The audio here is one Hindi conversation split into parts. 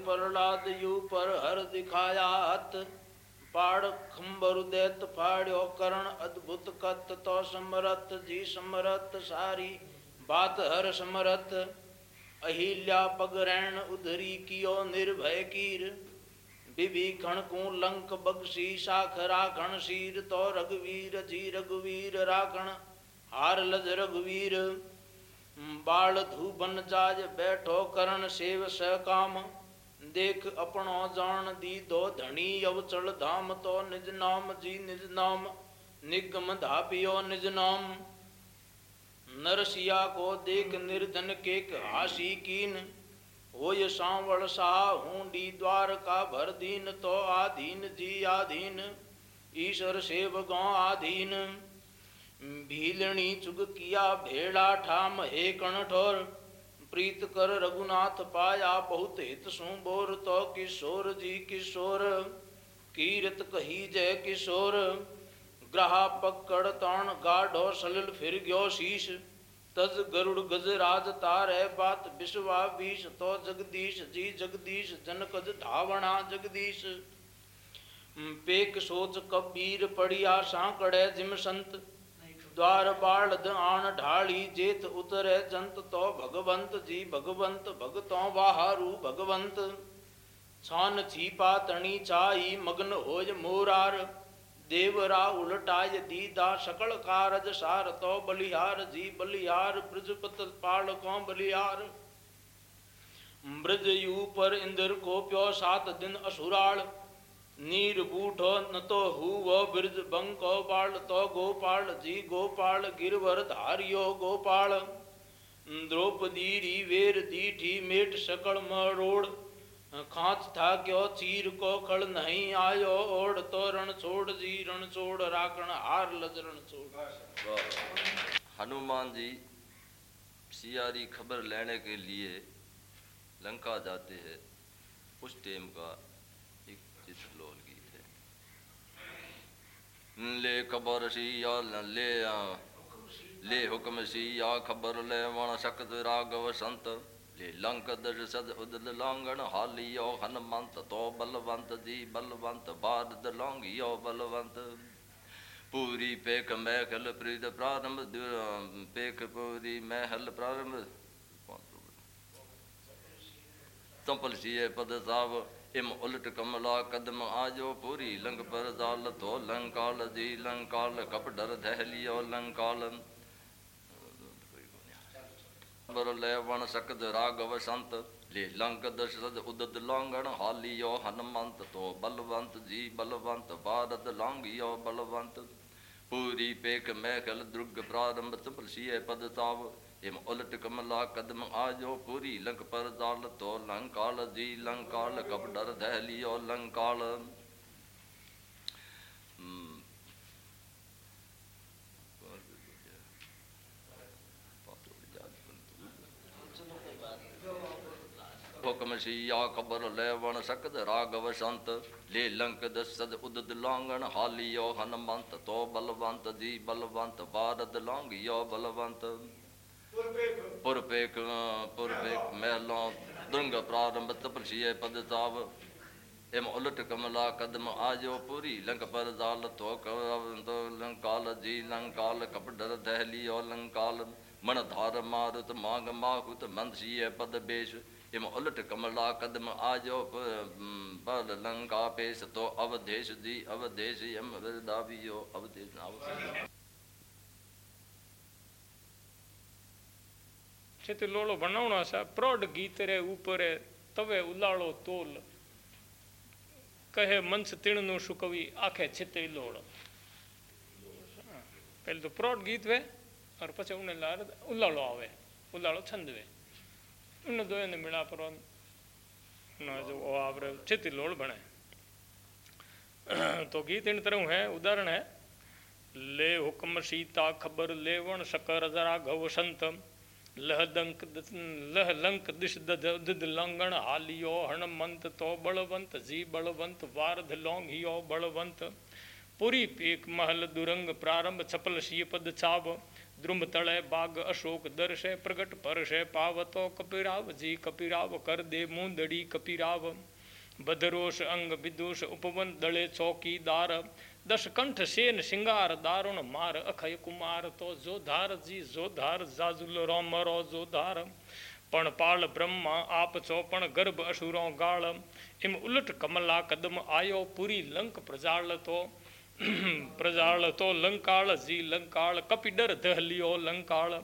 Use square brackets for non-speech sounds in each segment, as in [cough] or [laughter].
प्रहलाद यू पर हर दिखाया हत पाड़ खंबर दैत फाड़ो करण अद्भुत कत तो समरत जी समरथ, सारी बात हर समरथ। अहिल्या पगरैन उधरी कियो निर्भय कीर। विभीषण को लंक बगसी शाख राखण शीर तो रघुवीर, जी रघुवीर, राखण हार लज रघुवीर। बाल धूबन जाज बैठो करण सेव स काम देख अपनो जान दी दो धनी अवचल धाम तो निज नाम जी निज नाम, निगम धापियो निज नाम। नरसिया को देख निर्धन के हासी कीन, होय सांवल सा हूंडी द्वार का भर दीन तो आधीन जी आधीन, ईश्वर सेवकों आधीन। भीलणी चुग किया भेड़ा ठाम, हे कण ठोर प्रीत कर रघुनाथ पाया बहुत हित सु बोर तो किशोर जी किशोर। कीरत कही जय किशोर। ग्रहा पकड़ ताण गाढ़ो सलिल फिर गयो शीश। तज गरुड़ गज राज तार है बात विश्वा बीश तो जगदीश जी जगदीश, जनकज धावणा जगदीश। पेक सोच कबीर पड़िया सांकड़े जिम संत। द्वार बाढ़ आन ढाली जेत उतरे जंत तो भगवंत जी, भगवंत भगतों बाहरू भगवंत। छान छीपा तणी चाई, मग्न होज मोरार। देवरा उलटाय दीदा सकल कारज सार तो बलिहार। जी बलिहार, ब्रजपत पालकों बलिहार। ब्रजयू पर इंद्र को प्यो सात दिन असुराल। नीर बूठो न तो हु वो ब्रज बंको बाल तो गोपाल, जी गोपाल, गिरवर धारियो गोपाल। द्रौपदी री वेर दीठी मेट सकल मरोड़। खांच था क्यों चीर को खड़ नहीं आयो ओढ़ तो रण छोड़ जी, रण छोड़ राकण हार लज रण छोड़। हनुमान जी, सियारी खबर लेने के लिए लंका जाते हैं। उस टाइम का एक चित्रलोल गीत है ले खबर सिया ले आ ले हुक्म सिया खबर ले वण सकत राघव संत। ले लंक सद उदल लांगण हालियो हनुमंत तो बलवंत जी बलवंत, बारद लांगियो बलवंत। पूरी पेख महल प्रीत प्रारंभ पेख पूरी महल प्रारंभ। तंपल सिए पद साव इम उलट कमला कदम आजो पूरी लंग पर जाल तो लंकाल जी लंकाल कप डर दहलियो लंकाल बर ले वण सकद राघव संत ले लंक दशरथ उदत लांगण हालियो हनुमंत तो बलवंत जी बलवंत भारत लांगियो बलवंत पूरी पेख मैखल दुर्ग प्रारंभ चपल सिय पद ताव हिम उलट कमला कदम आजो पूरी लंक पर जाल तो लंकाल, जी लंकाल कप डर दहलियो लंकाल। हुक्म सिया खबर ले वण सकद राघव संत, ले लंक दसद उदद लांगण, हालियो हनुमंत तो बलवंत, जी बलवंत भारत लांगियो बलवंत। महलों, दुर्ग प्रारंभ तपसिय पद ताव एम उलट कमला कदम आजो पूरी, लंक पर जाल तो तो लंकाल जी, लंकाल कपडर दहलियो लंकाल मन धार मारुत, मांग माहुत मंदसिय पद बेश। इम उलट कमला कदम आजो पर लंका पेश तो अवधेश दी अवधेश यम છેતે લોળો ભણાવણો છે પ્રૌઢ ગીત રે ઉપરે તવે ઉલાળો તોલ કહે મંચ તીણનું શું કવિ આખે છેતે લોળો પહેલું તો પ્રૌઢ ગીત વે और પછી ઉને ઉલાળો આવે ઉલાળો છંદ વે उन दो ने मिला पर जो आप चिति लोड़ बने तो गीत इन तरह है उदाहरण है ले हुक्म सीता खबर लेवण सकर जरा घव संत लह दंक लह लंक दिश दिद लंगण हालियो, हणमंत तो बलवंत, जी बलवंत, वारध लौंगियो बलवंत। पुरी पेक महल दुरंग प्रारंभ, छपल शीय पद छाव द्रुम तळे बाग अशोक दर्शे, प्रगट परशे पावतो कपिराव, जी कपिराव कर दे मुंदड़ी कपिराव। बदरोश अंग विदुष उपवन दळे चौकीदार। कंठ सेन सिंगार दारुण मार, अखय कुमार तो जोधार जी, जोधार जाजुल रोम रो जोधार। पण पाल ब्रह्मा आप चौपण, गर्भ असुरों गाल इम उलट कमला कदम आयो, पूरी लंक प्रजाल तो। [clears throat] प्रजाल तो लंकाल जी लंकाल कपिडर दहलियो लंकाल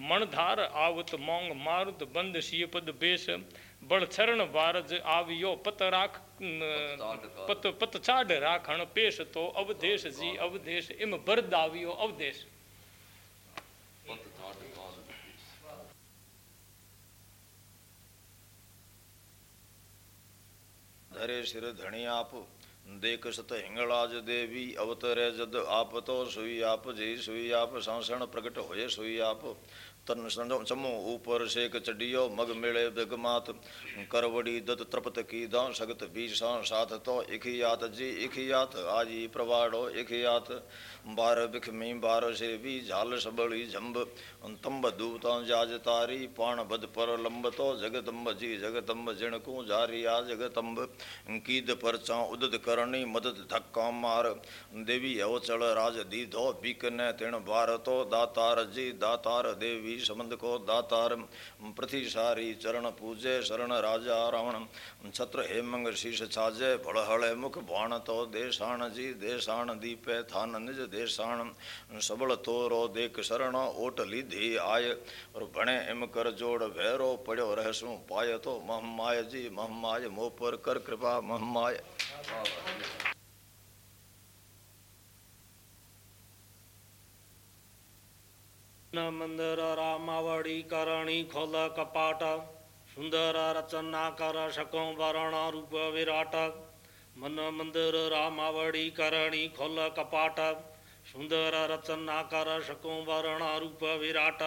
मणधार आवत मोंग मारुत बंद शियपद बेस बड़छरण वारज आवियो पत राख पत पत चाड राखण पेश तो अवदेश जी अवदेश इम बरद आवियो अवदेश धरे सिर धणी आप देख सत हिंगलाज देवी अवतरे जद आप तो सुई आप जी सुई आप सांसण प्रकट होए सुई आप। तन चमो ऊपर शेक चडियो मग मिले बिगमात करवड़ी दत त्रपत की दां सगत बीसा साथ तो इखियात जी इखियात आजी प्रवाड़ो इखियात बार बिख में बार से भी झाल सबड़ी झंब तंब दूता जाज तारी पाण बद पर लंब तो जगतम्ब जी जगतम्ब जिणकू जारिया जगतम्ब कीद परचा उदद करणी मदद धक्का मार देवी अवचल राज दीधो बीकने तिण बार तो दातार जी दातार समंद को दातार प्रथि सारी चरण पूजे शरण राजा रावण। छत्र हेमंग शीश छाजे भड़हड़े मुख बाण तो देशाण जी देशाण दीपे थान निज देशाण। सबल तोरो देख शरण ओट लीधी आय। और भणे इम कर जोड़ भैरो पड़ो रहसू पाय तो महमाय जी महमाय मोह पर कर कृपा महमाय कृष्ण मंदिर, रामावड़ी, करणी, खोल, कपाट, सुंदर रचना कर, शको, वरण, रूप, विराट, मन मंदिर, रामावड़ी, करणी, खोल, कपाट, सुंदर रचना कर, शको, वरण, रूप, विराट।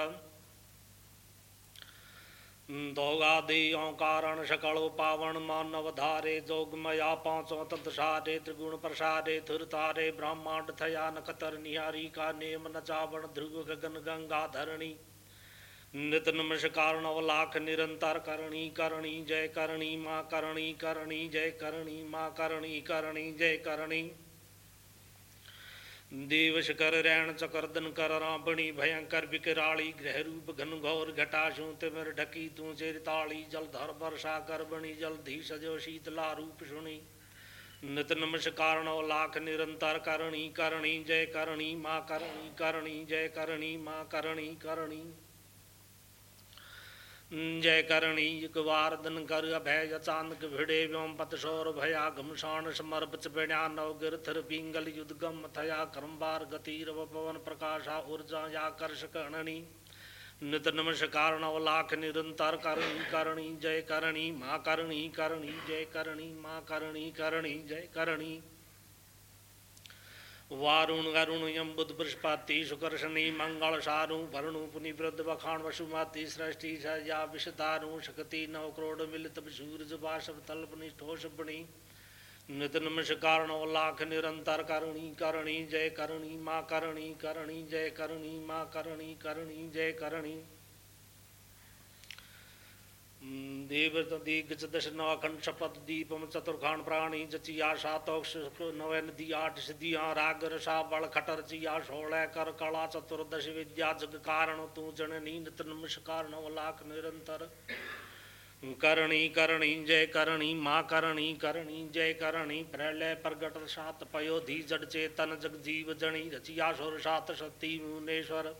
दोगादेयों कारण सकल पावन मानव धारे जोगमया पाँचों तत्सारे त्रिगुण प्रसारे धुर तारे ब्रह्मांड थया नखतर निहारी का नेम नचावण ध्रुव गगन गंगा धरणी नित नमस्कार नवलाख निरंतर करणी करणी, जय करणी, माँ करणी करणी, जय करणी, माँ करणी करणी, जय करणी। देवश कर रैण चकरदन कर रावणी भयंकर विकराली ग्रह रूप घन घोर घटाशु तिमिर ढकी, तू चिरताली जलधर वर्षा कर बणी जलधी सजो शीतला रूप सुनी। नित नमस्कार लाख निरंतर करणी करणी, जय करणी, माँ करणी करणी, जय करणी, माँ करणी करणी। जय करणी एक बार दन कर अभय अचानक भिड़े व्योम पतशोर भया घमशान समर बच बेण्या नव गिर थर पिंगल युद्ध गम थया क्रमबार गति रव पवन प्रकाशा ऊर्जा या कर्षक अणनी नित नमस्कार नव लाख निरंतर करणी करणी जय करणी माँ करणी करणी जय करणी माँ करणी करणी जय करणी वारुण अरुण यम बुध बृहस्पति शुक्र शनि मंगल सारु भरणु पुनि वृद्ध बखाण वसुमति सृष्टि सजा विषतारु शक्ति नव करोड़ मिलित सूरज बाशव तल्प निष्ठोष बणि नित नमस्कार नव लाख निरंतर करणी करणी जय करणी माँ करणी करणी जय करणी माँ करणी करणी जय करणी देवदीग दश नवखंड शपथ दीपम चतुर्खान प्राणी जचिया सातोक्ष नवे नदी आठ सिद्धियाँ राग रसा बल खटर चिया सोलह कर कला चतुर्दश विद्या जग कारण तू जननी नित नमस्कार नव लाख निरंतर करणी करणी जय करणी माँ करणी करणी जय करणी प्रलय प्रगट सात पयोधि जड चेतन जग जीव जणी रचिया सोर सात सती मुनेश्वर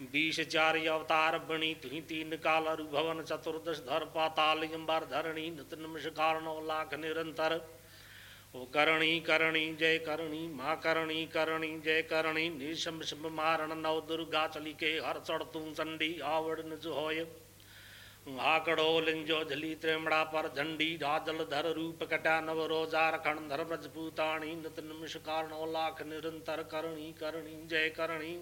बीस चार अवतार बणी तुही तीन काल भवन चतुर्दश धर पाताल अंबर धरणी नृत नमस्कार नौ लाख निरंतर। ओ करणी करणी, जय करणी, माँ करणी करणी, जय करणी, निशम शम मारण नव दुर्गा चली हर चढ़ तू चंडी आवड़ निज होय। आकड़ो लिंजो झली त्रेमड़ा पर झंडी राजल धर रूप कटा नव रोजा रखण धर ब्रज पूताणी नृत नमस्कार नौ लाख निरंतर। करणी करणी, जय करणी।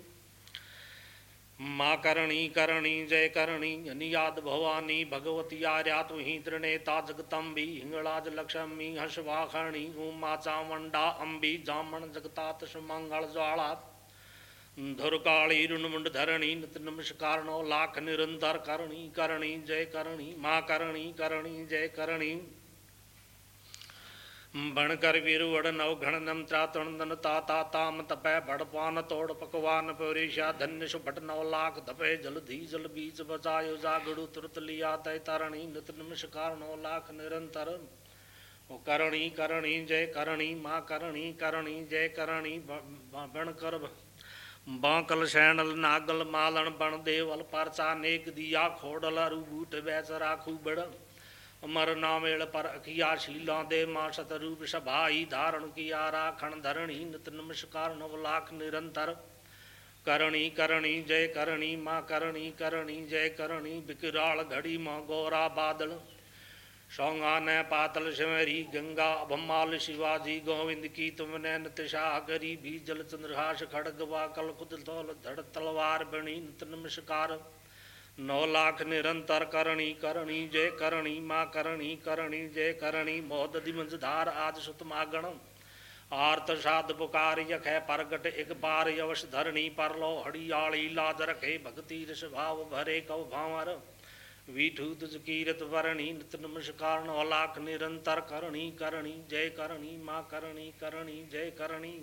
माँ करणी करणी, जय करणी नियाद भवानी, भगवती आर्या, तु ही त्रिनेता जगतम्बी हिंगलाज लक्ष्मी, हर्षवाखणी, उमा चामुंडा अम्बी जामण जगतात मंगल ज्वाला धुर काली रुण मुंड धरणी, नित नमस्कार नो लाख निरंतर करणी करणी, जय करणी, माँ करणी करणी, जय करणी बणकर वीरु वड़ नव घण नम त्रातण दन ता ता ताम तपै भड़पान तोड़ पकवान पौरेशा धन्य सुभट नव लाख धपे जल धी जल बीज बचायो जागड़ु तुरत लिया तय तरणी नित नमस्कार नौ लाख निरंतर ओ करणी करणी जय करणी माँ करणी करणी जय करणी बणकर बांकल सैनल नागल मालन बण देवल परचा नेक दिया खोडल अरु बूट बैच राखू बड़ अमर नामेल पर अखिया शीला दे माँ सतरूप सभाई धारण किया राखण धरणी, नित नमस्कार नव लाख निरंतर। करणी करणी, जय करणी, माँ करणी करणी, जय करणी, बिकराल घड़ी माँ गौरा बादल। सौंगा न पातल सिमरी गंगा अभमाल शिवाजी, गोविंद की तुम नैन तिशाह करी भी जल चंद्रहास खड़ग वा कल खुद धड़ तलवार बणी नित नमस्कार। नौ लाख निरंतर करणी करणी, जय करणी, माँ करणी करणी, जय करणी, मोद दिमंजधार आज सुत मागण आर्त साध पुकार यख प्रगट एक बार यवश धरणी पर लो हड़ियाली लाज रखे भक्ति रस भाव भरे कव भावर। विठू तुझ कीरत वरणी, नित नमस्कार नौ लाख निरंतर करणी करणी, जय करणी, माँ करणी करणी, जय करणी।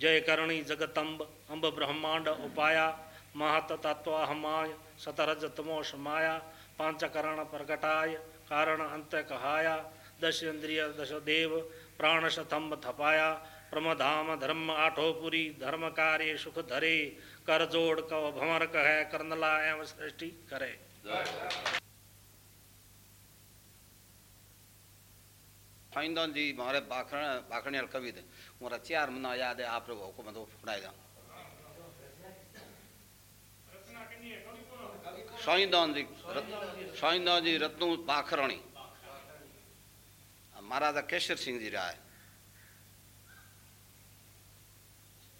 जय करणी जगतम्ब अम्ब ब्रह्मांड उपाया। महत तत्व हमाय सतरज तमो समाया पांचकरण प्रकटाय, कारण अंत कहाया दश इंद्रिय दश देव प्राण शतम्भ थपाया, प्रमधाम धर्म आठोपुरी धर्म कार्य सुख धरे कर जोड़ कव भंवर कह, करनला एवं सृष्टि करे। फाइंदन जी मारे बाखण बाखणियल कवि मोरा चार मना याद है, आप लोगों को मतलब फुड़ाएगा जी साईदान जी रत्नू पाखराणी। महाराजा केशर सिंह जी राय।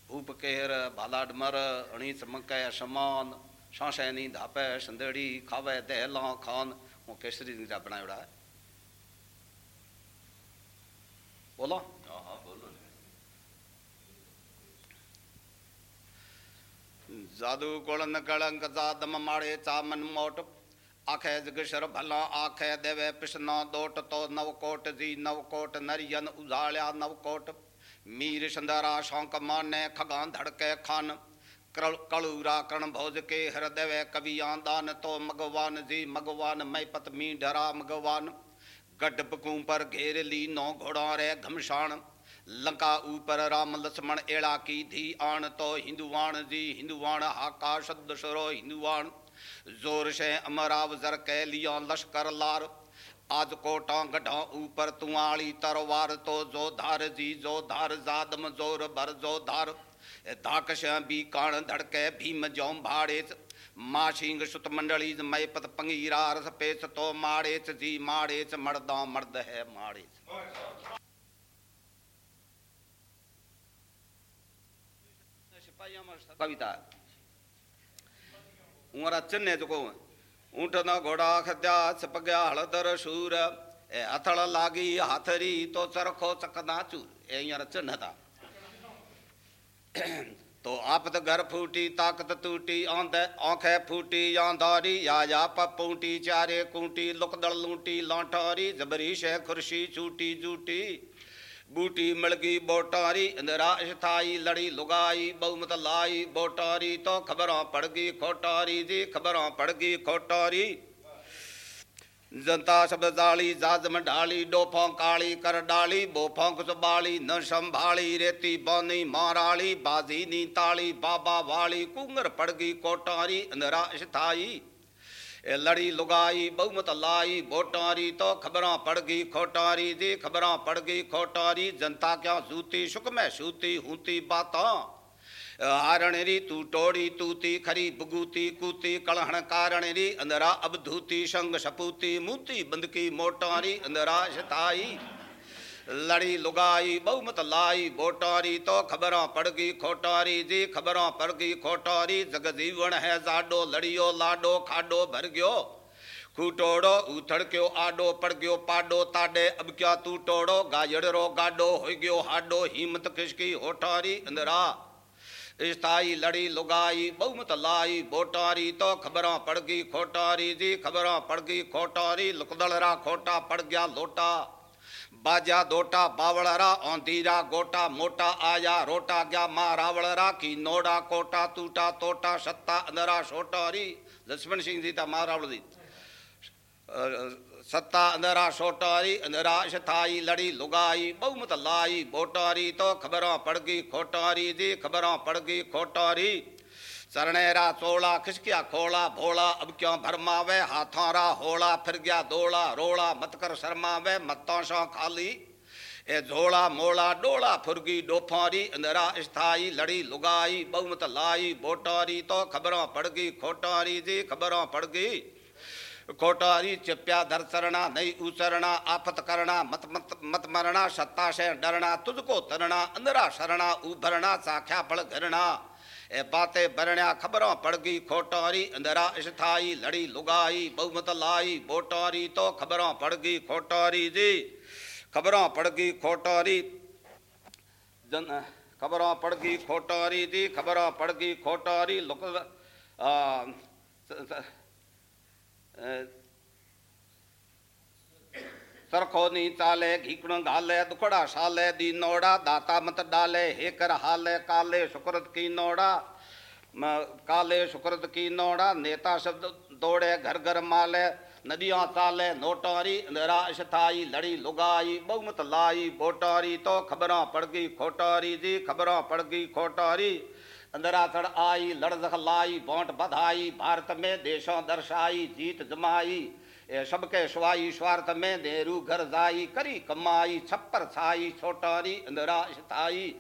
भूप केहर बालाडमर अणी चमकै समान सांसैनी धापै संदड़ी खावे, दहला खान। वो केसरी जी बनायोड़ा है बोलो। जादू गुण कलंक जादम माड़े चामन मोट। आखे जगशर भला आखे देवे पिसना दोट तो नवकोट जी नवकोट, नरियन उजाल्या नवकोट। मीर संदरा शौक माने खगान धड़के खान। कलूरा कर्ण भोज के हर देवे कवियाँ दान तो मगवान जी मगवान मैं पत मी डरा मगवान। गड्ढ पर घेर ली नौ घोड़ा रे घमशान। लंका ऊपर राम लक्ष्मण एड़ा की धी आण तो हिंदुवाण जी हिंदुवाण हाका शब्द सरो हिंदुवाण। ज़ोर से अमराव जर कह लिया लश्कर लार। आज कोटा गढ़ा ऊपर तुआली तरवार तो जो धार जी जो धार जादम ज़ोर भर जो धार। धाकश बी काण धड़के भीम जो भाड़े माँ सिंह सुत मंडली मय पत पंगीरा रस पेच तो माड़ेच जी माड़ेच मर्दा मर्द है माड़ेच। कविता। उमरा चिन्ह जो ऊँट न घोड़ा खद्या छपग्या हलदर सूर ए अथड़ लागी, हाथरी तो चरखो चकना चूर। ए यार चिन्ह था तो आपत घर फूटी, ताकत टूटी आंद आंखे फूटी आंधारी या या पपूटी चारे कूटी लुकदड़ लूटी, लांठारी, जबरी शे खुर्शी, चूटी, जूटी। बूटी मिलगी बोटारी इंदिरा इश्ताई लड़ी लुगाई, बहुमत लाई, बोटारी तो खबर पड़ गई खोटारी जी, खबर पड़ गई खोटारी। जनता सब दाली जाजम ढाली डोफों काली कर डाली, बोफों कुछ न संभाली, रेती बानी माराली, बाजी नी ताली, बाबा वाली, कुंगर पड़ गई कोटारी इंदिरा इश्ताई लड़ी लुगाई बहुमत लाई बोटारी तो खबर पड़ गई खोटारी दी खबर पड़ गई खोटारी जनता क्या सूती सुख में सूती हूती बात हारण री तू टोड़ी तूती खरी बुगूती कूती कलहण कारण री अंदरा अब धूती संग सपूती मूती बंदकी मोटारी अंदरा शताई लड़ी लुगाई, बहुमत लाई बोटारी तो खबर पड़ गई खोटारी जी खबर पड़ गई खोटारी, जग जीवन है जाडो, लड़ियो, लाडो, खाडो भर गयो खूटोड़ो उथड़ क्यो आडो पड़ गयो पाडो, ताडे, अब क्या तू टोड़ो? गाजड़ो गाडो हो गयो हाडो, हिम्मत किसकी? होठारी अंदरा स्थायी लड़ी लुगाई, बहुमत लाई बोटारी तो खबरां पड़ गई खोटारी जी खबरां पड़ गई खोटारी, लुकदलरा खोटा पड़ गया लोटा। बाजा दोटा बावड़रा औंधीरा गोटा, मोटा आया रोटा गया माँ रावड़रा की नोड़ा कोटा टूटा तोटा, सत्ता अंदरा छोटारी लक्ष्मण सिंह जी था माँ रावड़ जी सत्ता अंदरा सोटारी अंदरा शथाई लड़ी लुगाई, बहुमत लाई बोटारी तो खबरों पड़ गई खोटारी दी खबरों पड़ गई खोटारी चरणेरा चोला खिसकिया खोला, भोला, अब क्यों भरमावे? हाथों होला, फिर गया दोला, रोला, मत कर शर्मावे मतों सो खाली। ए झोला, मोला, डोला, फुरगी डोफारी अंदरा स्थायी, लड़ी, लुगाई, बहुमत लाई बोटारी तो खबरों पड़ गई खोटारी जी खबरों पड़ गई कोटारी चिप्या, धर चरणा नहीं उचरणा आफत करना, मत मत मत मरना, सत्ता से डरना, तुझको तरना अंदरा शरणा, उभरना साख्या फल घरना। ए बातें बरण्या खबरों पड़ गई खोटारी अंदरा स्थायी लड़ी लुगाई, बहुमत लाई, बोटारी तो खबरों पड़ गई खोटारी जी। खबरों पड़ गई खोटारी, जन, खबरों पड़ गई खोटारी जी, खबरों पड़ खोटारी, लुक सरखो नी चाले, घीकण घाले दुखड़ा साले दी नोड़ा, दाता मत डाले हेकर हाले, काले सुकृत की नोड़ा। काले सुकृत की नोड़ा, नेता शब्द दौड़े, घर घर माले, नदियाँ चाले, नोटारी निराश थाई, लड़ी लुगाई, बहुमत लाई, बोटारी तो खबरां पड़ गई खोटारी, जी खबरां पड़ गई खोटारी। अंदरा चढ़ आई लड़ लाई, बोंट बधाई, भारत में देशों दर्शाई, जीत जमाई। सबके स्वाई स्वार्थ में देरू घर जाई करी कमाई छप्पर छाई छोटारी अंदरा थाई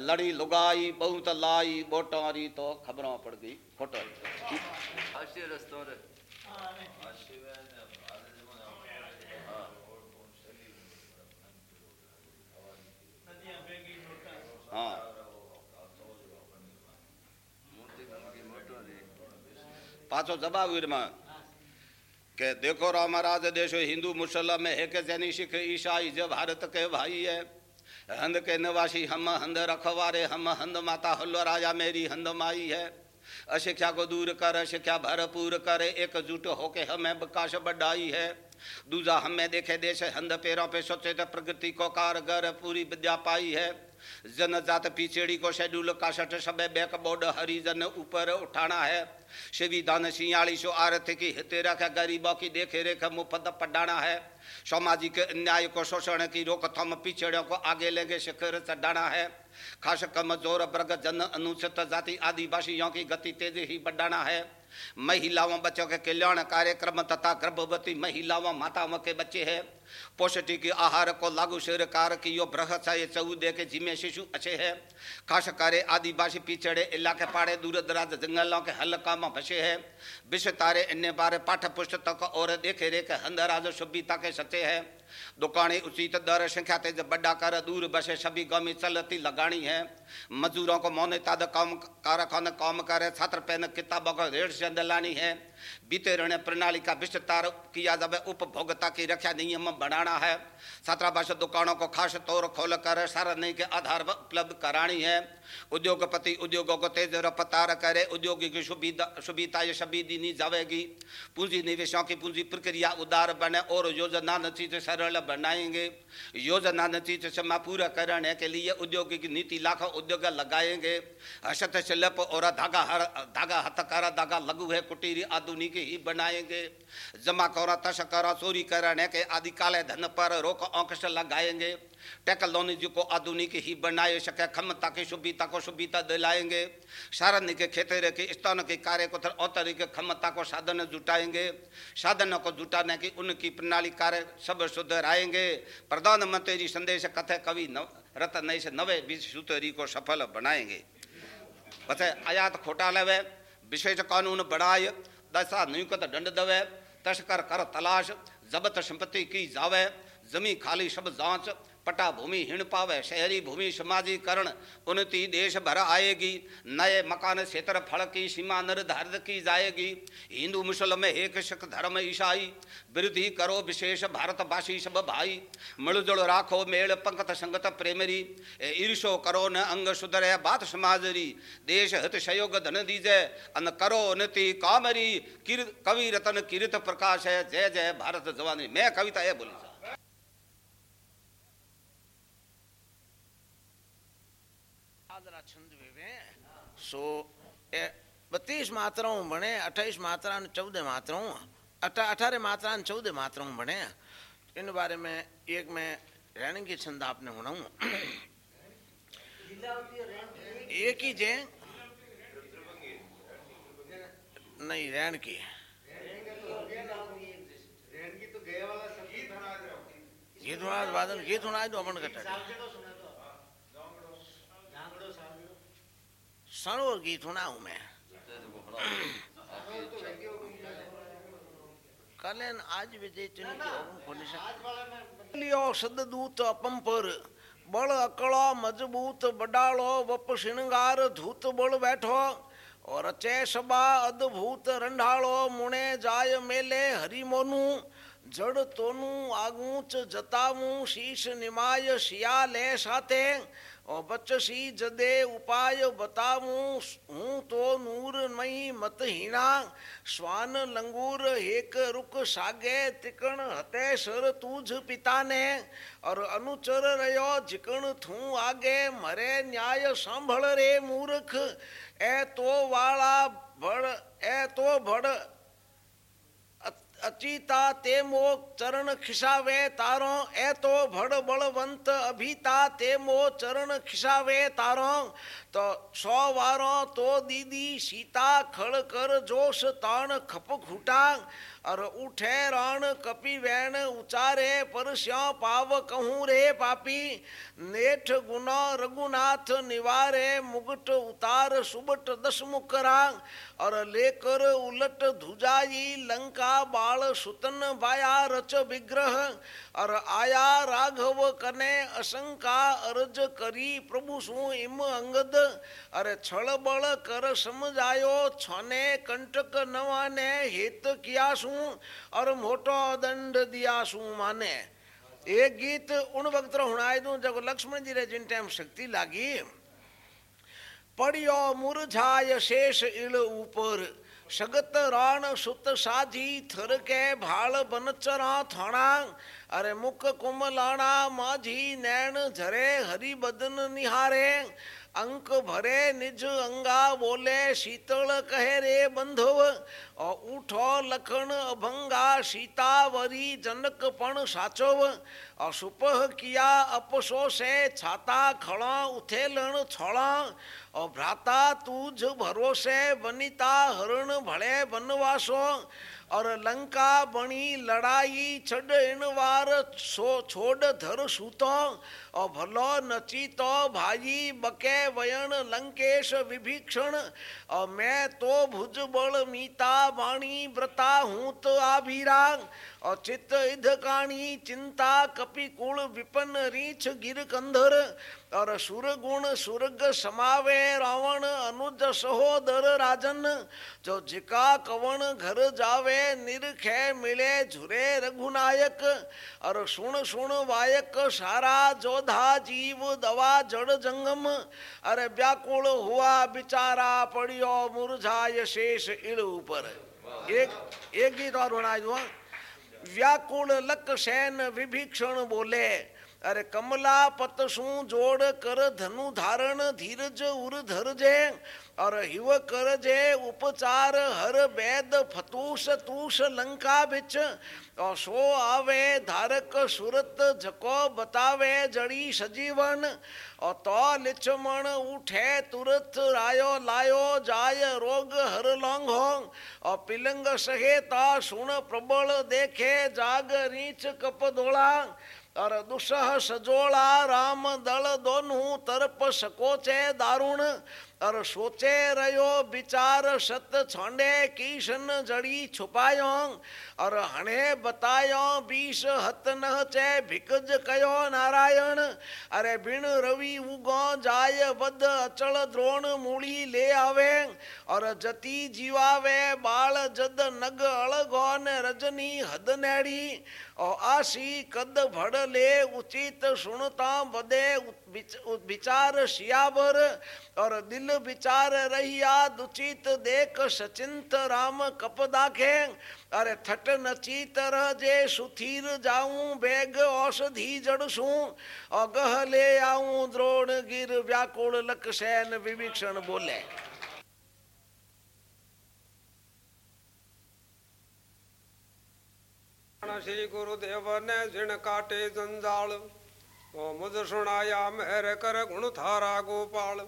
लड़ी लुगाई बहुत लाई बोटारी तो खबरों पड़ गई खोटारी हाँ पाछो में। के देखो राम महाराज देशो, हिंदू मुसलम में एक जैनी सिख, ईसाई जब भारत के भाई है। हंद के निवासी, हम हंद रखवारे, हम हंद माता हल्लो राजा मेरी हंद माई है। अशिक्षा को दूर कर शिक्षा भरपूर कर, एकजुट होके हमें बकाश बढ़ाई है। दूजा हमें देखे देश, हंद पैरों पे सोचे तो प्रगति को कारगर पूरी विद्या पाई है। जनजात पिछड़ी को शेड्यूल कासठ सब बैक बोर्ड हरिजन ऊपर उठाना है संविधान सियाली सो आर्थिक हित रख गरीबों की देख रेख मुफ़्त पढ़ाना है सामाजिक न्याय को शोषण की रोकथाम पिछड़ों को आगे लेके शिखर चढ़ाना है खास कमज़ोर वर्ग जन अनुसूचित जाति आदिवासियों की गति तेज़ी ही बढ़ाना है महिलाओं बच्चों के कल्याण कार्यक्रम तथा गर्भवती महिलाओं माताओं के बच्चे हैं। पौष्टिक आहार को लागू सरकार की यो बृहत्साय चौदह के जिम्मे शिशु अच्छे है। खास कार्य आदिवासी पिछड़े इलाके पाड़े दूर दराज जंगलों के हल्का में फंसे है। विश्व तारे अन्य बारे पाठ्य पुस्तक और देखे रेख हंदराज सुविधा के सच्चे है। दुकाने उचित दर संख्या तेज बड़ा कर दूर बसे सभी गमी चलती लगानी है। मजदूरों को मौनताद काम कारखान काम करे छात्र पेन किताबों को रेट से दिलानी है। बीते प्रणाली का विस्तार किया जाए उपभोक्ता की रक्षा नियम बढ़ाना है। छात्रावास दुकानों को खास तौर खोल कर सारणी के आधार पर उपलब्ध करानी है। उद्योगपति उद्योगों को तेज रफ्तार करे उद्योगी की सुविधा सुविधा ये सभी दी जाएगी पूंजी निवेशों की पूंजी प्रक्रिया उदार बने और योजना नतीज सरल बनाएँगे। योजना नतीजे समय पूरा करने के लिए औद्योगिक नीति लाखों उद्योग लगाएँगे। हशत शिल्प और धागा हर, धागा हथकारा, धागा लघु है, कुटीरी आधुनिक ही बनाएँगे। जमा करा, तश करा, चोरी करने के आदि काले धन पर रोक अंकश लगाएँगे। टेक्नोलॉजी को आधुनिक ही बनाए सके क्षमता की सुविधा को सुविधा दिलाएँगे। सारणी के खेतेरे के स्थान के कार्य को औतरिक क्षमता को साधन जुटाएँगे। साधनों को जुटाने की उनकी प्रणाली कार्य सब सुधराएँगे प्रधानमंत्री जी संदेश कथे कवि नव, रतन से नवे बीस सूतरी को सफल बनाएँगे। पथे आयात खोटा लेवे विशेष कानून बढ़ाए दशा नियुक्त दंड दवे तस्कर कर तलाश जबत संपत्ति की जावे जमी खाली सब जाँच पटा भूमि हिण पावे, शहरी भूमि समाजीकरण उन्नति देश भर आएगी। नए मकान क्षेत्र फल की सीमा निर्धारित की जाएगी। हिंदू मुस्लिम एक सिख धर्म ईसाई वृद्धि करो विशेष भारतवासी सब भाई। मिलजुल राखो मेल पंकत संगत प्रेमरी ईर्षो करो न अंग सुधर बात समाजरी। देश हित सहयोग धन दीजे, अन करो उन्नति कामरी। कवि रतन कीर्त प्रकाश है जय जय भारत जवानी। मैं कविता ये बोली। સો એ બત્રીસ માત્રાઓ ભણે અઠાવીસ માત્રા અને ચૌદ માત્રાઓ अठारह मात्रा चौदह मात्राओं बने इन बारे में एक मैं रहने की छंद आपने सुनाऊं एक ही जे नहीं रहन की गीत सुना वादन गीत सुना दो अपन कटा सरोवर गीत सुनाऊं मैं। कलेन आज विजय चुनी के ओम लियो सददूत अपंपर, बल अकड़ो मज़बूत, बडालो वप श्रृंगार धूत बल बैठो। और अचे सबा अद्भुत रंढाड़ो मुणे जाय मेले हरि मोनू। जड़ तोनू आगूच जतावू, शीश निमाय शियाले साथे। और बचसी जदे उपाय बताऊँ, हूँ तो नूर मई मत हीणा श्वान लंगूर एक रुक सागे, तिकण हते सर तूझ पिता ने और अनुचर रयो जिकण थू आगे, मरे न्याय सांभळ रे मूर्ख। ए तो वाला भड़ ए तो भड़ अचीता ते मो चरण खिसावे तारो ए तो भड़ बलवंत अभिता ते मो चरण खिसावे तारो। तो सौ वारो तो दीदी सीता खड़ कर जोश ताण खप खूटा और उठे रण कपि वैन उचारे, पर श्या पाव कहूँ रे पापी। नेठ गुना रघुनाथ निवारे, मुगट उतार सुबट दस मुकरा और लेकर उलट धुजाई लंका बाल सुतन बाया रच विग्रह। और आया राघव कने असंका अर्ज़ करी, प्रभु सु इम अंगद। अरे छल बल कर समझायो, छने कंटक नवाने, हित किया सु और मोटो दंड दिया सू माने। एक गीत उन वक्त हुणाई दू जब लक्ष्मण जी ने जिन टाइम शक्ति लागी। पड़ियो मुरझाय शेष इल ऊपर, सगत राण सुत साधी थर के भाल बनचरा थाणा। अरे मुख कुमलाणा माझी नैन झरे हरि बदन निहारे, अंक भरे निज अंगा बोले, शीतल कहे रे बंधव और उठो लखन अभंगा सीतावरी जनक पण साचव और सुपह किया अपसो से छाता खड़ा उथेलण छड़ा और भ्राता तुझ भरोसे बनिता हरण भले बनवासो और लंका बणी लड़ाई छड़ इन वार छो छोड़ धर सूतो। और भलो नची तो भाई बके वयन लंकेश विभीक्षण। और मैं तो भुज बल मीता वाणी व्रता हूँ तो आभीराग। और चित्त इध काणी चिंता कपि कुल विपन रीछ गिर कंधर। और सुर गुण सुरग समावे रावण अनुज सहोदर राजन। जो जिका कवन घर जावे निरखे मिले झुरे रघुनायक। और सुन सुन वायक सारा जोधा जीव दवा जड़ जंगम। अरे व्याकुल हुआ बिचारा पड़ियो मुरझाय शेष इड़ ऊपर। एक एक गीत और बना दूँ व्याकुल लक सैन विभीक्षण बोले अरे कमला पत सु जोड़ कर धनु धारण धीरज उर धर जे और हिव कर जे उपचार हर वेद फतूस तूस लंका बिच। और सो आवे धारक सुरत झको बतावे जड़ी सजीवन। और तो लिचमण उठे तुरत रायो लायो जाय रोग हर लांघो। और पिलंग सहेता सुन प्रबल देखे जाग रीच कप दोला और दुसह सजोड़ा राम दल दोनों तरप सकोचे दारुण। और सोचे रहो विचार सत छांडे किशन जड़ी छुपायो और हणे बतायो बीस हत न चे भिकज कयो नारायण। अरे बिन रवि उगो जाय बद अचल द्रोण मूली ले आवे और जती जीवावे बाल जद नग अळगो ने रजनी हद नेड़ी। और आशी कद भड़ ले उचित सुनता बदे विचार सियावर और दिल विचार रहिया दुचित देख सचिंत राम कप दाखे। अरे थट नची तरह जे सुथीर जाऊँ, बेग औषधि जड़सू और गह ले आऊँ, द्रोण गिर व्याकुल लक सैन विभीषण बोले। श्री गुरुदेव ने जिण काटे जंजाल। ओ मुझ सुनाया मेहर कर गुण थारा गोपाल।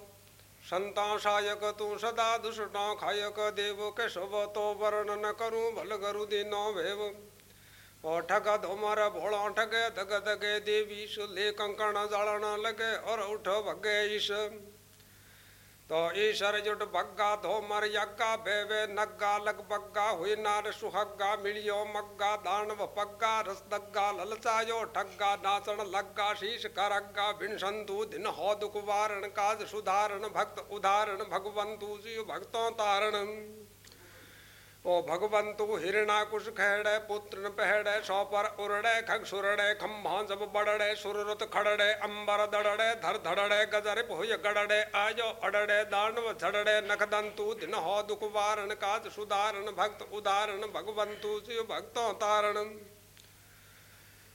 संता सायक तू सदा दुष्टा खायक देव के शुभ तो वर्णन करूँ भल गरु दीनो भेव। ओ ठग धोमर भोला ठगे धग दगे देवी सुले कंकण जलन लगे और उठ भगे ईश। तो ईश्वर जुट बग्गा धोमर यग्गा बेवे नग्गा, लग बग्गा, हुई नार सुहग्गा, मिलियो मग्गा, दानव पग्गा रसदग्गा ललचायो ठग्गा नाचन लग्गा, शीश करग्गा भिनसंतु दिन हो दुख वारण, काज सुधारण, भक्त उदाहरण, भगवंतु, जीव भक्तों तारण। ओ भगवंतु हिरणा कुश खेड़े पुत्र पहड़े सौ पर खग सुरड़े, खंभा जब बड़ड़े सुरत खड़े अंबर दड़ड़े, धर धड़े गजर भुज गड़े आयो अड़ड़े, दानव झड़ड़े, नखदंतु दिन हो दुख वारण, काज सुधारण, भक्त उदारण भगवंतु शिव भक्तों तारण।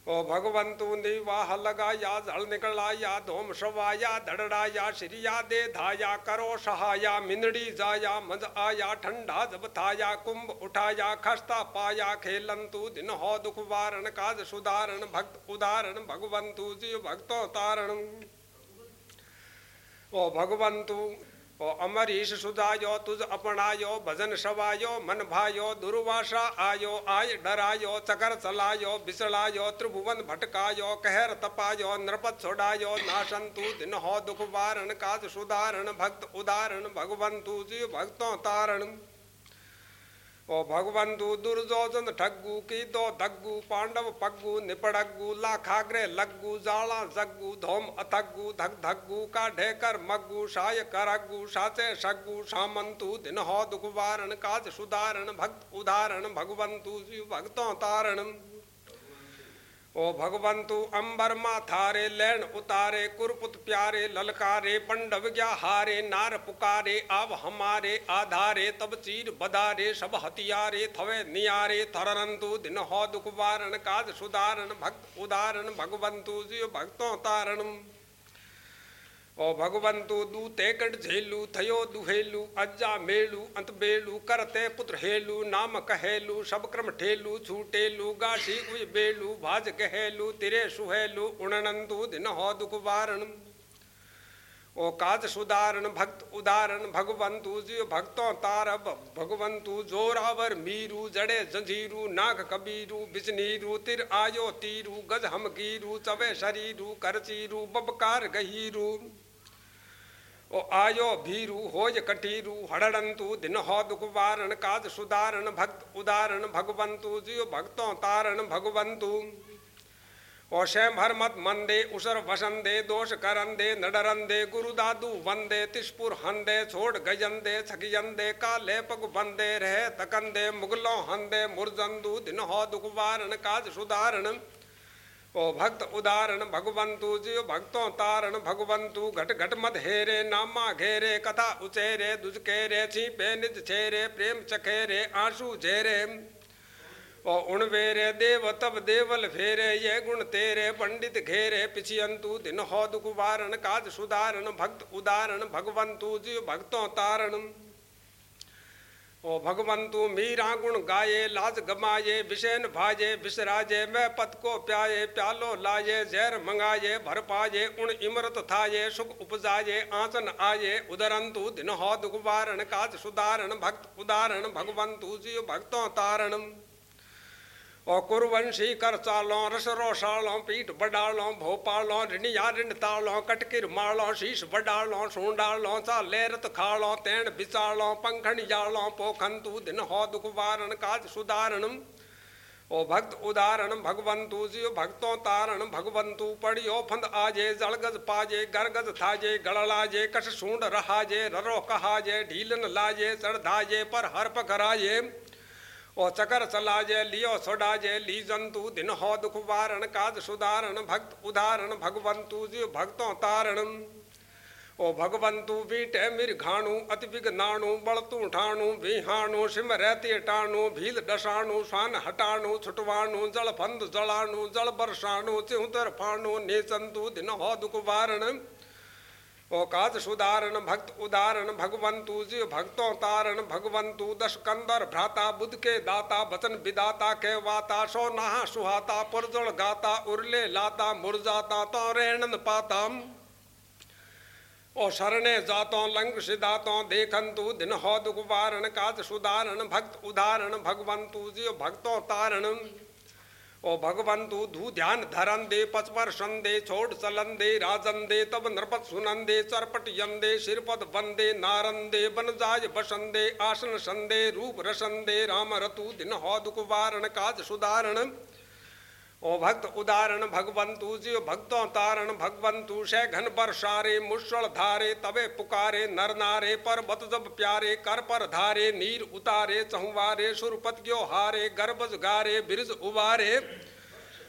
ओ भगवंतु वाह लगाया जल निकलाया, धोम सवाया धड़ड़ाया श्रिया दे धाया, करो सहाया मिंदड़ी जाया मज आया, ठंडा जब थाया, कुंभ उठाया, खस्ता पाया, खेलंतु दिन हो दुख वारण, काज सुधारण, भक्त उदाहरण, भगवंतु जीव भक्तों तारण। ओ भगवंतु ओ अमरीश सुधायो, तुझ अपनायो भजन सवायो मन भायो, दुर्वासा आयो, आय डरायो, चकर चलायो, बिसलायो, त्रिभुवन भटकायो, कहर तपायो नृपत छोड़ायो नाशंतु दिन हो दुख वारण, काज सुधारण, भक्त उदाहरण, भगवंतु जीव भक्तों तारण। ओ भगवंधु दुर्जोधन ठग्गु की दो धग्गु पांडव पग्गु, निपड़ग्गु, लाखाग्रे लग्गु, जाला जग्गु, धोम अथग्गु धग धग्गु का ढेकर मग्गु शाय करग्गु साचे सग्गु शामंतु दिन हो दुख वारण काज सुधारण भक्त उदाहरण, भगवंतु शिव भक्तों तारण। ओ भगवंतु अंबर माथारे लैन उतारे, कुरपुत प्यारे, ललकारे, पंडव ग्या हारे नार पुकारे अब हमारे, आधारे, तब चीर बदारे सब हथियारे, थवे नियारे, थररंतु दिन हो दुख वारण, काज सुधारण, भक्त उदारण भगवंतु जीव भक्तों तारण ओ भगवंतु दूते कट झेलू, थयो दुहेलू, अज्जा मेलू, अंत बेलू, करते पुत्र हेलू, नाम कहेलू सब क्रम ठेलू, छूटेलू, गाशी उज बेलू, भाज गहेलू तिरे सुहेलू, उणनंतु दिन हो दुख वारण। ओ काज सुधारण, भक्त उदाहरण भगवंतु जीव भक्तों तार भगवंतु जोरावर मीरू, जड़े जंजीरू, नाग कबीरू बिचनीरू तिर आयो तीरू, गज हम कीरू चवे शरीरू करचीरू बबकार गहीरू। ओ आयो भीरु होज कटीरु हड़ंतु दिन हो दुख वारण काज सुधारण भक्त उदाहरण भगवंतु जीव भक्तों तारण भगवंतु। ओ शैम मत मंदे, उसर वसंदे, दोष करंदे, नडरंदे, गुरु दादू वंदे तिशपुर हंदे, छोड़ गजंदे छगियंदे, काले पग बंदे, रहे तकंदे, मुगलों हंदे, मुरजंदू, दिन हो दुख वारण काज सुधारण ओ भक्त उदाहरण भगवंतु जीव भक्तों तारण भगवंतु। घट घट मत हेरे, नामा घेरे, कथा उचेरे, दुजकेरे, छिपे, निज छेरे, प्रेम चखेरे, आँसू झेरे ओ उणवेरे देव तब देवल फेरे, ये गुण तेरे, पंडित घेरे। पिछियंतु दिन हो दुख वारण, काज सुधारण, भक्त उदाहरण भगवंतु जीव भक्तों तारण। ओ भगवंतु मीरा गुण गाये, लाज गमाये विषेन भाजे विसराजे, मैं पद को प्याये, प्यालो लाये, जहर मंगाये, भर पाये उण इमरत थाये, सुख उपजाये, आचन आए, उदरंतु दिन हो दुख वारण, काज सुधारण, भक्त उदारण भगवंतु जीव भक्तों तारण। और कुरवंशी कर चालों रस रोसालों पीठ बडालों, भोपालों ऋणिया ऋण तालों कटकिर मालों, शीश बडालों, सूंडालों चाले रत खालों, तेण बिचालों पंखण जालों, पोखंतु दिन हो दुख वारण काज सुधारण ओ भक्त उदाहरण भगवंतु जियो भक्तों तारण भगवंतु पड़ियो फंद आजे, जलगज पाजे, गरगज थाजे, गड़लाजे कश सूंड रहाजे, ररो कहाजे, ढीलन लाजे चढ़धाजे पर हर पकराजे ओ चकर चलाजे लियो सोडाजे ली जंतु दिन हो दुख वारण काज सुधारण भक्त उदाहरण भगवंतु जियो भक्तों तारण ओ भगवंतु बीटे मिर्घाणु अति विघ्नाणु बड़तु ठाणु विहाणु सिम रहती टाणु भील डसाणु स्वान हटाणु छुटवाणु जल फंद जलाणु जल बरसाणु चिहुतर फाणु नेचंतु दिन हो दुख वारण ओ काज सुधारण भक्त उदाहरण भगवंतु जीव भक्तों तारण भगवंतु दश कंदर भ्राता बुद्ध के दाता वचन विदाता के वाता सो नहा सुहाता पुरजल गाता, उरले लाता, मुरजाता तो रेणन पाता ओ शरणे जातों लंग सिदातों देखंतु दिन हो दुख वारण काज सुधारण भक्त उदाहरण भगवंतु जियो भक्तों तारण ओ भगवंतु धू ध्यान धरन दे पचपर संदे छोड़ चलन दे राजन दे तब नृपत सुनन दे चरपट यंदे सिरपद वंदे नारन दे बन जाय बसन दे आसन संदे रूप रसन दे राम रतु, दिन हो दुख वारण, काज सुधारण। ओ भक्त उदाहरण भगवंतु, जियो भक्तों तारण भगवंतु, शै घन पर सारे मुसल धारे तबे पुकारे, नर नारे, पर बत जब प्यारे, कर पर धारे, नीर उतारे, चहुवारे सुरपतियो हारे, गर्भज गारे, बिरज उबारे।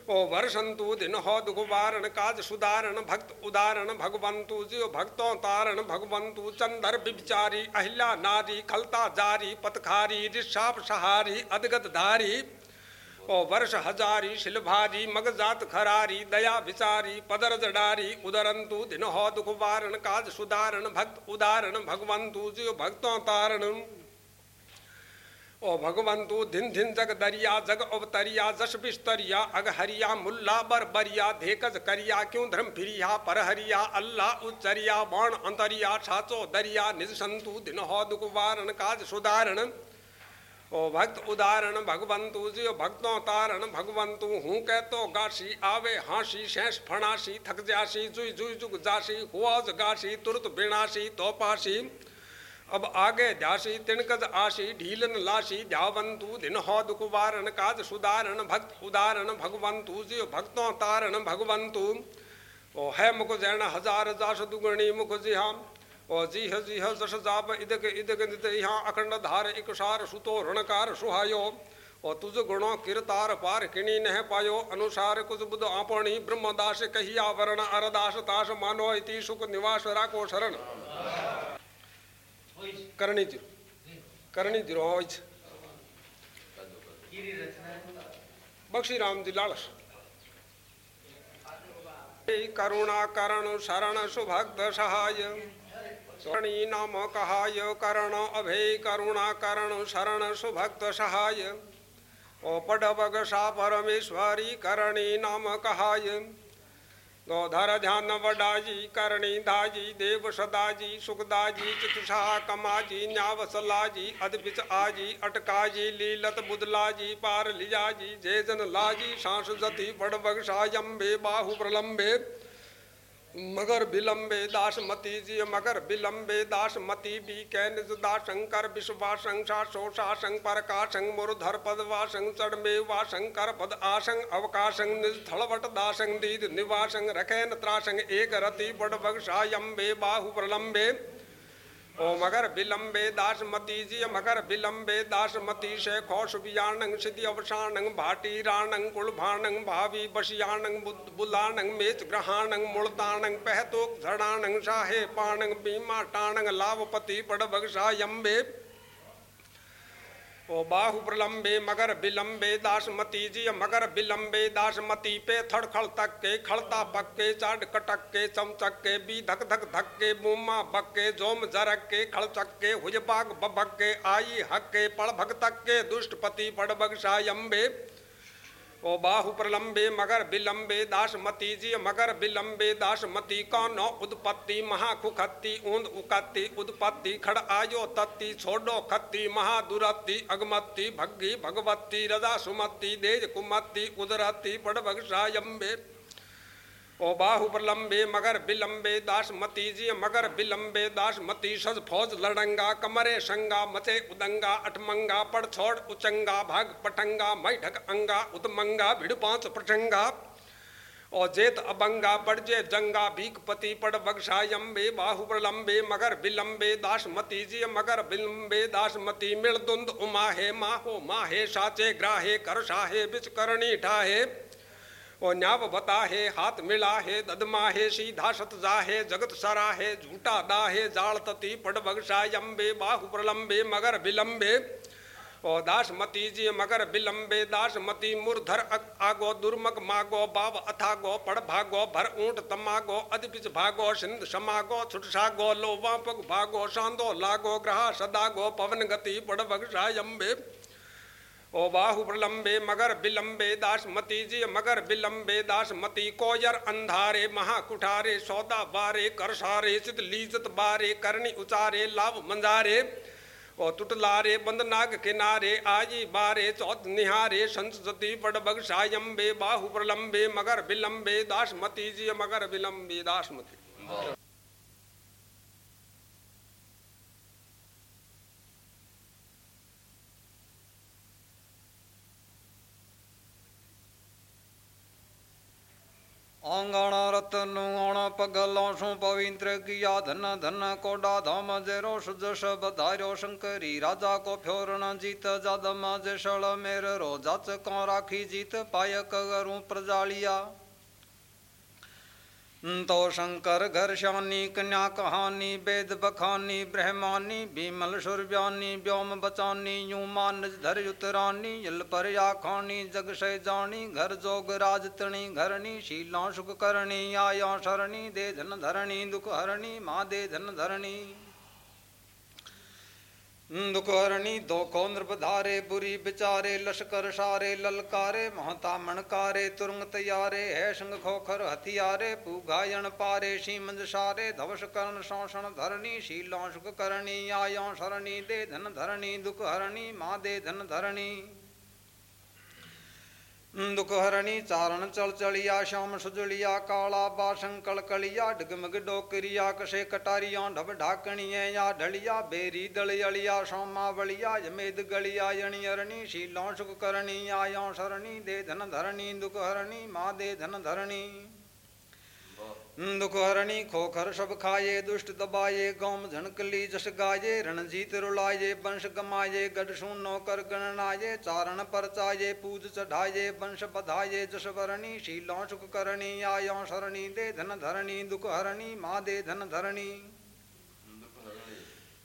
ओ वर्षंतु, दिन हो दुखवारण काज सुधारण, भक्त उदाहरण भगवंतु, जियो भक्तों तारण भगवंतु, चंदर विचारी अहिल्या नारी, खलता जारी, पतखारी ऋषाप सहारी अदगत धारी। ओ वर्ष हजारी, शिलभारी, मगजात खरारी दया विचारी पदर जडारी उदरंतु दिन हो दुख वारण काज सुधारण, भक्त उदाहरण भगवंतु, जियो भक्तों तारण। ओ भगवंतु, धिन धिन जग दरिया, जग अवतरिया जस बिस्तरिया, अगहरिया, मुल्ला बर बरिया धेकज करिया, क्यों धर्म फिरिया, परहरिया, अल्लाह उच्चरिया, बाण अंतरिया छाचो दरिया, निज संतु दिन हो दुख वारण काज सुधारण। ओ भक्त उदाहरण भगवंतु, जियो भक्तों तारण भगवंतु। हूँ कह तो गाशी आवे हाशी, शेष फणासी थक जासी जुई जुई जुग जासी हुआज गाशी, तुरत बिणासी तो पासी अब आगे ध्यासी तिणकज आशी, ढीलन लाशी, ध्यावंतु, दिन हो दुख वारण, काज सुधारण, भक्त उदाहरण भगवंतु, जियो भक्तों तारण भगवंतु। ओ है मुख जैन हज़ार जास दुगणी मुख जिहाम और जी ह जी ह जस जाप इदक इदक नित यहाँ अखंड धार इकसार सुतो रणकार सुहायो। और तुझ गुणों किरतार पार किणी नह पायो। अनुसार कुछ बुध आपणी ब्रह्मदास कहिया वर्ण अरदास तास मानो इति सुख निवास राको शरण। करणी जी करणी जी रोज बख्शी राम जी लालस करुणा करण शरण सुभक्त सहाय। स्वणी नाम कहाय करण अभय करुणा करण शरण सुभक्त सहाय। ओ पडबग सा परमेश्वरी करणी नाम कहाय गोधर ध्यान वडाजी करणी दाजी देव सदाजी सुखदाजी, चितुषा कमाजी, न्यावसलाजी अदबिच आजी अटकाजी लीलत बुदलाजी पार लियाजी जय जन लाजी सांस जति बड़बग सायम्बे बाहु प्रलंबे मगर विलंबे दास मति जी मगर विलंबे दास दासमती बी कैन दाशंकर विश्वासं शोषासं परकाशं मुरधर पद वासं चढ़मे वा शंकर पद आसं अवकाशं निस्थलवट दासंग दीद निवासं रखेन त्रासं एक रति बड़ बगसायम्बे बाहु प्रलम्बे ओ मगर विलंबे दासमती जी मगर विलंबे दासमती से खोश बियानंग सिद्धि अवसानंग भाटी राणंग कुलभाणंग भावी बसियाणंग बुलाणंग मेच ग्रहानंग मुड़ताणंग पहतोक झड़ाणंग शाहे पानंग बीमा टाणंग लाभपति पड़बगसा यम्बे ओ बाहु प्रलंबे मगर बिलंबे दासमती जी मगर बिलंबे दासमती पे थड़ खड़ तक के खड़ता पक्के चाड कटक के चमचक के बी धक धक धक के मुमा बक्के, जोम जरक के खड़चक के हुजबाग बबक के आई हक के पड़ भग तक के दुष्ट पति पड़ बगसा यम्बे ओ बाहु प्रलंबे मगर विलंबे दास दासमती जी मगर विलंबे दास दासमती कौनो उदपत्ति महाकुखत्ति ऊंद उकत्ति उदपत्ति खड़ आयो तत्ति छोड़ो खत्ति महादुरत्ति अगमत्ति भग्गी भगवती रजा सुमत्ति देज कुमत्ति उदरत्ति पड़ भगसायम्बे ओ बाहु प्रलंबे मगर विलंबे दासमती जी मगर विलंबे दासमती सज फौज लड़ंगा, कमरे संगा मचे उदंगा, अठमंगा पड़ छोड़ उचंगा, भाग पटंगा मई मैढक अंगा, उदमंगा, भिड़ पाँच प्रचंगा। ओ जेत अबंगा, बड़जे जंगा भीक पति पड़ बगशायम्बे बाहु प्रलंबे मगर विलंबे दासमती जी मगर विलंबे दासमती मिल दुंद उमा हे माहो माहे, साचे ग्राहे, कर साहे बिच करणी ओ न्याव बता है हाथ मिला है ददमा है सीधा सत जा है जगत सरा है झूठा दा है जाल तती पड़ बगसा यम्बे, बाहु प्रलम्बे, मगर विलंबे ओ दास मती जी, मगर विलंबे दास मती मुरधर आगो दुर्मक मागो बाव अथागो, पड़ भागो, भर ऊँट तमागो अदबिच भागो, सिंध समागो छुटसागो लो वापक भागो, सांदो, लागो, ग्रहा सदागो, पवन गति पड़ बगसा यम्बे। ओ बाहु प्रलंबे मगर विलंबे दासमती जी मगर विलंबे दासमती कोयर अंधारे महाकुठारे सौदा बारे करसारे चित लीजत बारे करनी उचारे लाभ मंजारे ओ तुटलारे बंदनाग किनारे आजी बारे चौथ निहारे संसती बड़ बगसायम्बे बाहु प्रलंबे मगर विलंबे दासमती जी मगर विलंबे दासमती। आंगण रतन अण पगलों सु पवित्र, किया धन धन कोडा धाम जेरो सुजस बधार्यो शंकरी, राजा को फ्योरण जीत, जादम जशल मेर रो जाच को राखी जीत, पायक कगरू प्रजालिया। तो शंकर घर्षानी, कन्या कहानी, वेद बखानी, ब्रह्मानी भीमल सुरव्यानी व्योम बचानी, यूमान धर युतरानी, यल पर या खानी, जग से जानी, घर जोग राज तणी घरणी शीला सुख करणी आया शरणी, दे धन धरणी, दुख हरणी, माँ दे धन धरणी। दुख हरणी दो कौंद्र बधारे बुरी बिचारे, लश्कर सारे ललकारे, महता मणकारे, तुरंग तैयारे, है संग खोखर हथियारे पूगायण पारे सीमंज सारे धवस करण शोषण धरणी, शीलों सुख करणी, आयो शरणी, दे धन धरणी, दुख हरणी, माँ दे धन धरणी। दुख हरणी चारण चल चलिया श्याम सुजलिया काला बासं कलकलिया डगमग डोकरिया कसे कटारिया ढब ढाकणिया या ढलिया बेरी दलिया सोमा बलिया यमेद गलिया यणी अरणी शीलों सुख करणी आयो शरणी दे धन धरणी दुख हरणी माँ दे धन धरणी दुख हरणी खोखर सब खाये दुष्ट दबाये गौम झनकली जस गाये रणजीत रुलाये वंश गमाये गढ़ नौकर गणनाये चारण परचाये पूज चढ़ाये वंश बधाये जस वरणी, शीलों सुख करणी, आयो शरणी, दे धन धरणी दुख हरणी माँ दे धन धरणी।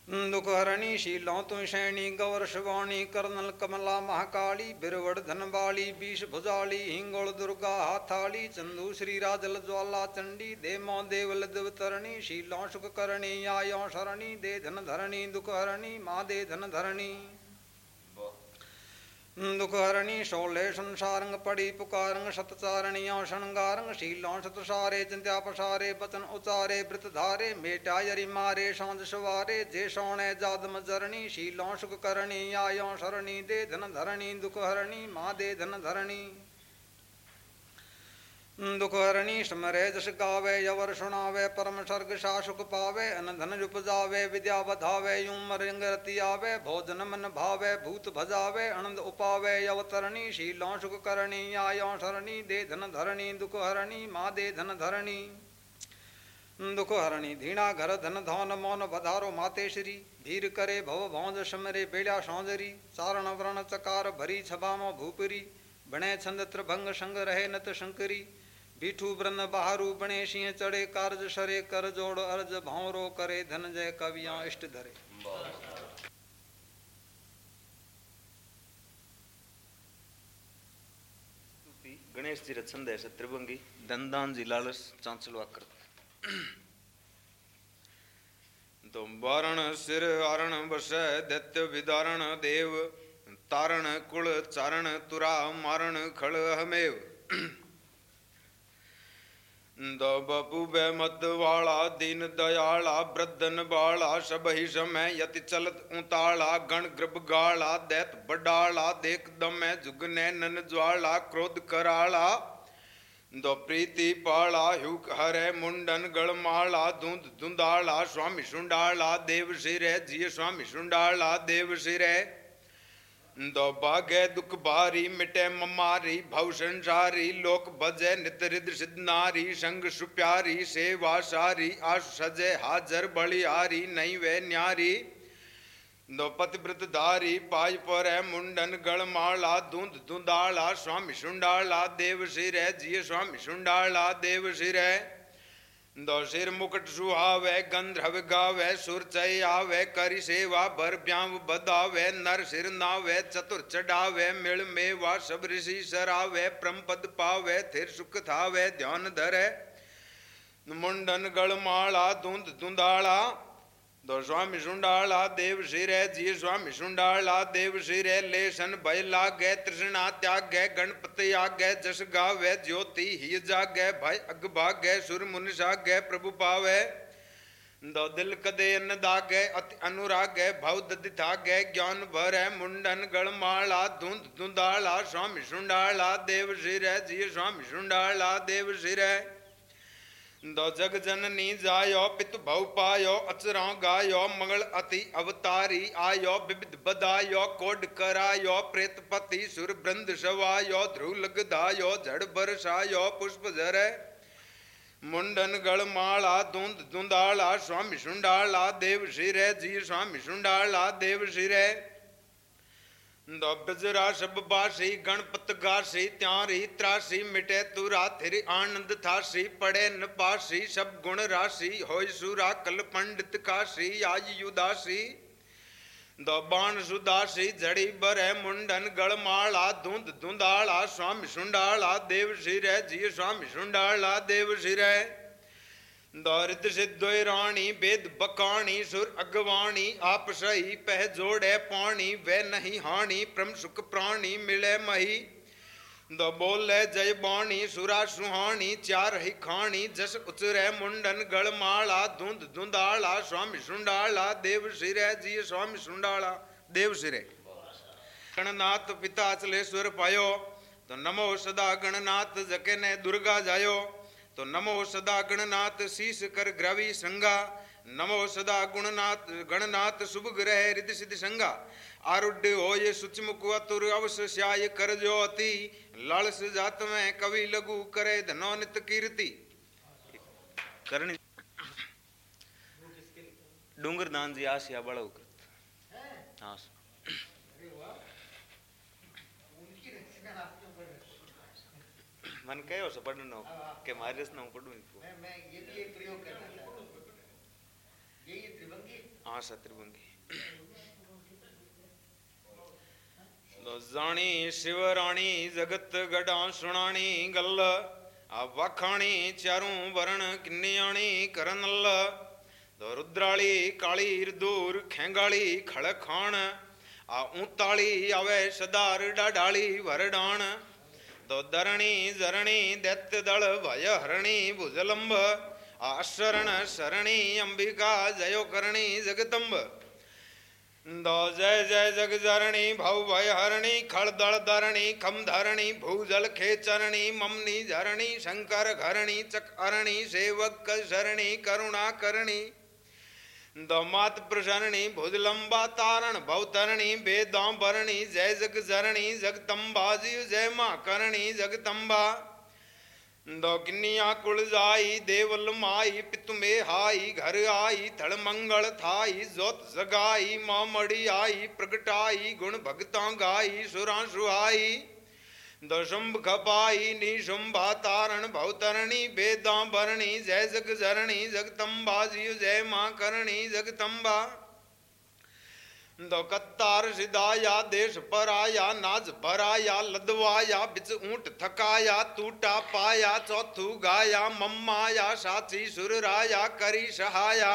दुख हरणी शीलों तु शैणी गौर शिवाणी कर्नल कमला महाकाली बिरवड़ धनबाली बीस भुजाली, हिंगोल दुर्गा हाथाली, चंदू श्री राजल ज्वाला चंडी, देमो देवल दिवतरणी, शीलों सुख करणी आयो शरणी, दे धन धरणी दुख हरणी माँ दे धन धरणी। दुख हरणी शोले, संसारंग, पड़ी, पुकारंग सतचारणियों शृंगारंग शीलों, सतसारे, चिंत्यापसारे वचन उचारे वृत धारे मेटा यरि मारे साँझ सवारे, जे सौणे, जादम जरणी, शीलों सुख करणी आयो शरणी दे धन धरणी, दुखहरणी, माँ दे धन धरणी। दुख हरणी स्मरे जस गावे यवर सुनावे परम सर्ग शासुक पावे अन धन उपजावे विद्या बधावे, यूँ मरंग रति आवे, भोजन मन भावे, भूत भजावे, आनंद उपावे अवतरणी शीलों सुख करणी आयो शरणी दे धन धरणी दुख हरणी माँ दे धन धरणी। दुख हरणी धीणा घर धन धान मौन बधारो माते श्री भीर करे भव भौज समरे बेड़ा सौंदरी चारण व्रण चकार भरी छबामो भूपरी, बणे छंद त्रिभंग संग रहे नत शंकरी बीठू ब्रन बहारू बणे सिंह चढ़े कारज सरे कर जोड़ अर्ज़ भौरो करे धन जय कविया इष्ट धरे। गणेश जी रचन है त्रिभंगी दंदान जी लालस चांचलवा कर तो बारण सिर आरण बस दैत्य विदारण देव। तारण कुल चारण तुरा मारण खड़ हमेव। दो बपू बेमत वाला दीन दयाला ब्रदन बाला सब ही समय यति चलत उताला, गण ग्रब गाला, दैत बडाला, देख दमे, जुगने नन ज्वाला, क्रोध कराला। दो प्रीति पाला हुक हरे, मुंडन गड़माला धुंध धुंधाला स्वामी सुंडाला, देव सिरे, जिय स्वामी सुंडाला, देव सिरे। दो भागे दुख भारी मिटे ममारी भव संसारी लोक भजे नित रिद सिद्ध नारी, संग सुप्यारी, सेवा सारी, आश सजे, हाजर बलिहारी नहीं वे न्यारी। दो पतिव्रत धारी पाज पर, मुंडन गणमाला धुंध धुंधाला स्वामी सुंडाला, देव सिरे, जिय स्वामी सुंडाला, देव सिरे। दो सिर मुकुट सुहावे, गंधर्व गावे, सुर चय करि सेवा भर ब्याम बदावे, नर सिर नावे, चतुर चढ़ावे, मिल मेवा सब ऋषि सरावे, प्रम पद पावे, थिर सुख थावे, ध्यान धरे, मुंडन गड़माला धुंध धुंधाला दो स्वामी सुंडाला देव सिरे, जी स्वामी सुंडाला देव सिरे लेसन भय लागे, तृष्णा त्यागे, गणपति आगे, जस गावे, ज्योति ही जागे भय अग भागे, सुर मुन सागे, प्रभु पावे। दो दिल कदे अन्न दागे, अति अनुरागे, भव दधि थागे, ज्ञान भरे, मुंडन गणमाला धुंध धुंधाला, स्वामी सुंडाला देव सिरे, जी स्वामी सुंडाला देव सिरे। दो जग जननी जायो पित भव पायो अचरा गायो मंगल अति अवतारी आयो विविध बदायो कोड करायो प्रेतपति सुर ब्रंद सवायो ध्रुव लगदायो झड़ बरसायो पुष्प झरे मुंडन गड़माला धुंध धुंधाला स्वामी सुंडाला देव सिरे जी स्वामी सुंडाला देव सिरे बासी गणपत गासी त्यारी त्रासी मिटे तुरा थिर आनंद थासी पड़े न पासी सब गुण राशि होय सुरा कल पंडित काशी आई युदासी दो बाण सुदासी जड़ी बरे मुंडन गड़माला धुंध धुंधाला स्वामी सुंडाला देव सिरे जी स्वामी सुंडाला देव सिरे दौरित सिद्धोय रानी वेद बकाणी, सुर अगवाणी, आप सही, पह जोड़े पानी वे नहीं हानि प्रम सुख प्राणी, मिले मही। दो बोले जय बाणी, सुरा सुहानी चार ही खानी जस उचरे मुंडन गड़माला धुंध धुंधाला, स्वामी सुंडाला, देव सिरे जी स्वामी सुंडाला, देव सिरे। गणनाथ पिता अचलेश्वर पायो तो नमो सदा गणनाथ जके ने दुर्गा जायो। तो नमो सदा गणनाथ शीश कर ग्रवी संगा। नमो सदा गुणनाथ गणनाथ शुभ ग्रह रिद सिद्ध संगा। आरुड्य हो ये सुचमुख अतुर अवश्य श्याय कर जो अति लालस जात में कवि लघु करे धनो नित कीर्ति। करणी डूंगर दान जी आसिया बड़ा कृत हाँ मन कहो से पढ़नो के मारे रस ना पढ़ूं मैं मैं ये भी एक प्रयोग करना ये त्रिभंगी हाँ सर त्रिभंगी जानी शिव रानी जगत गड़ा सुनानी गल आ वखाणी चारों तो दरणी जरणी दैत्य दल भय हरणी भुजलंब आशरण शरणी अंबिका जयो करणी जगदम्ब दो जय जय जग जरणी भव भय हरणी खड़ दल दरणी खम धरणी भूजल खेचरणी, ममनी झरणी, शंकर घरणी चक अरणी सेवक शरणी करुणा करणी दमात प्रसरणी भुजलंबा तारण भवतरणी वेदां भरणी जय जग जरणी जगदम्बा जीव जय माँ करणी, जगदम्बा। दो किन्निया कुल जाई, देवल माई, पितु में हाई, घर आई थड़ मंगल थाई जोत जगाई, माँ मड़ी आई, प्रगटाई, गुण भगता गाई सुरा सुहाई दशुंभ खपाई निशुंभा तारण भवतरणी वेदा भरणी, जय जग जरणी जगतम्बा जीव जय माँ करणी जगतम्बा दो कत्तार सिदाया, देश पराया, नाज भराया, लदवाया, बिच ऊँट थकाया टूटा पाया, चौथू गाया, मम्माया साची सुरराया, करी सहाया।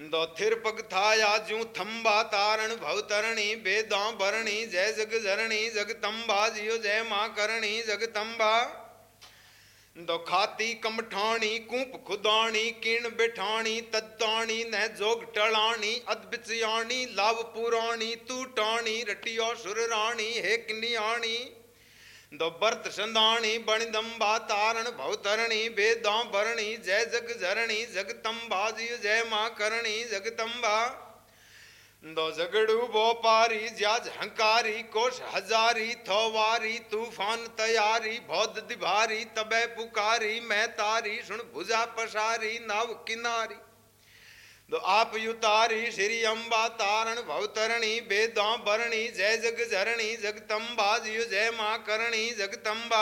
दो थिर पग थाया जू थम्बा तारण भवतरणी, बेदा भरणी जय जग जरणी जगतम्बा जियो जय माँ करणी जगतम्बा दो खाती कमठाणी, कूप खुदाणी, किण बिठाणी, तत्ताणी न जोग टलाणी अदबिचयाणी लाभ पुराणी तू टाणी रटियो सुर राणी हे किनियाणी दो बर्त संदाणी बणिदम्बा तारण भवतरणी बेदा भरणी जय जग झरणी जगतम्बा जी जय माँ करणी जगतम्बा दो झगड़ू बोपारी, ज्याज हंकारी, कोश हजारी, थोवारी, तूफ़ान तैयारी, बौद्ध दिभारी, तबे पुकारी मैं तारी सुन भुजा पसारी, नाव किनारी। दो आप युतारी श्री अम्बा तारण भवतरणी बेदा भरणी जय जग झरणी जगतम्बा जियो जय माँ करणी जगतम्बा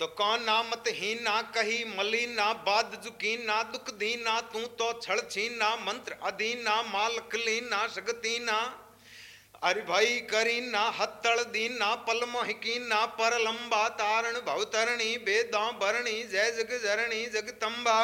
तो कौन ना मत हीना कही मलीना बाद जुकीना दुख दीना तू तो छड़ छीना मंत्र अधीना मालक लीना सगतीना अरे भाई करीना हत्तड़ दीना पल मोहिकीना पर लंबा तारण भवतरणी बेदा भरणी जय जग जरणी जगतम्बा